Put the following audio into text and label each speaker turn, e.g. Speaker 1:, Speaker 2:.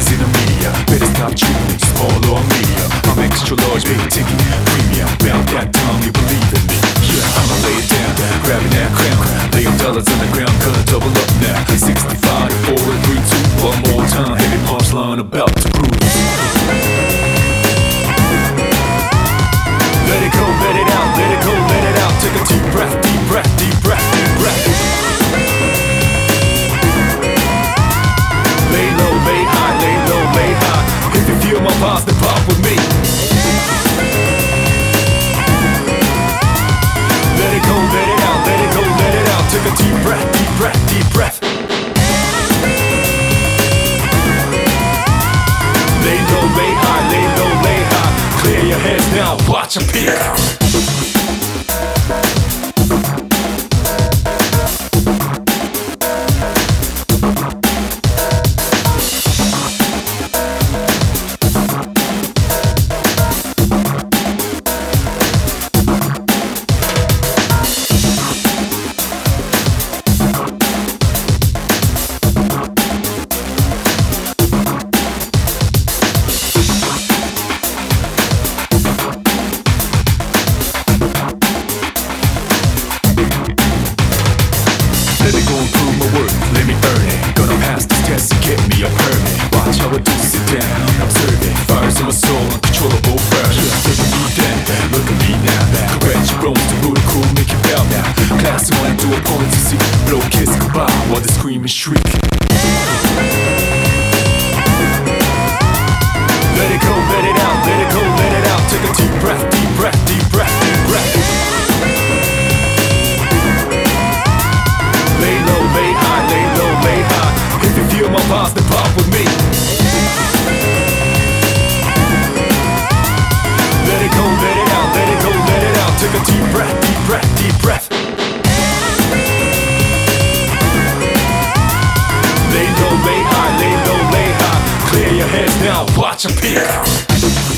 Speaker 1: is in the media. Better stop dreaming, Follow or I'm extra large, big ticket, premium. Bound that down, you believe in me? Yeah, I'ma lay it down, grabbing that crown. Lay your dollars on the ground, cut double up now. 65, 4, 3, 2, one more time. Heavy punchline about to prove watch a peek. Scream and shriek. Let it go, let it out, let it go, let it out. Take a deep breath, deep breath, deep breath, deep breath. Lay low, lay high, lay low, lay high. If you feel my vibes, then pop with Now watch a pick.